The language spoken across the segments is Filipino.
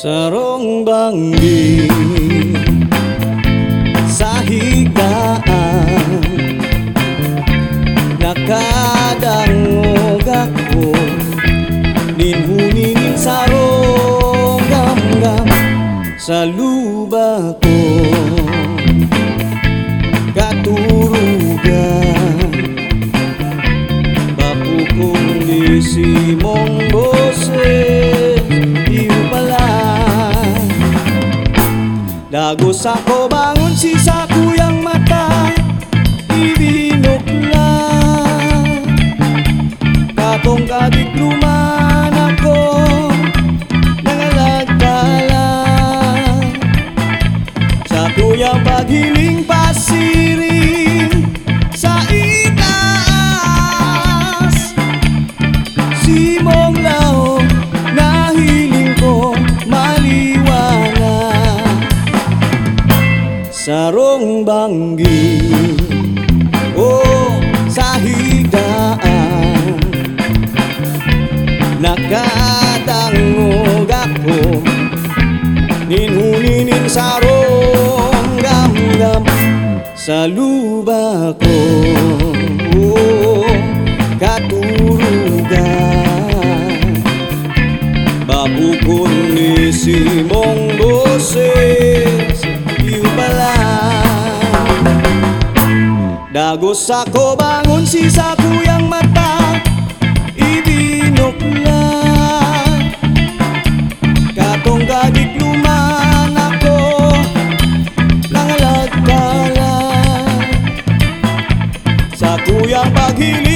Serong banggi Sahigaan Nakadang ogako Ninhuningin sarong gamgam. Salubako. Dagos ako bangon si sa kuyang mata. Ibinokla Katong kadikluman ako Nangalagkala Sa kuyang paghiling pasiring banggi Oh sahigaan Nakatangog ako Ninhuninin sa rong ramdam Sa luba oh, Katurugan Babukon Dagos ako bangon si sa kuyang mata. Ibinokla Katong kadikluman ako Nangalagkala Sa kuyang paghiling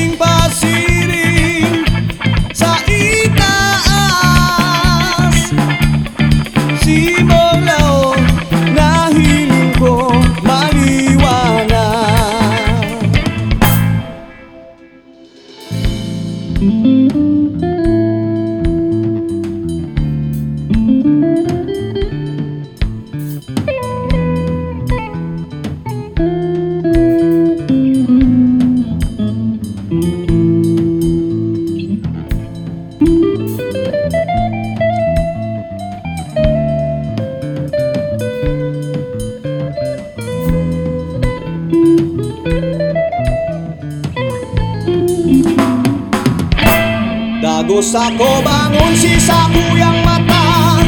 Dagos ako bangon si sa kuyang mata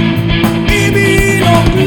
Ibinok